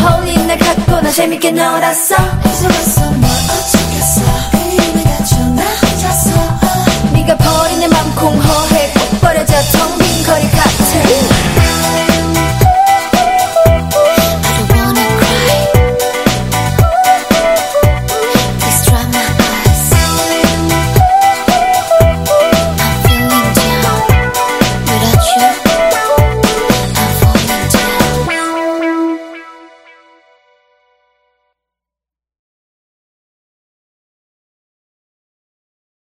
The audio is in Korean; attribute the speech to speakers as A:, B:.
A: 홀린
B: 날 갖고 나 재밌게 놀았어.
A: 해서 왔어 뭐 어째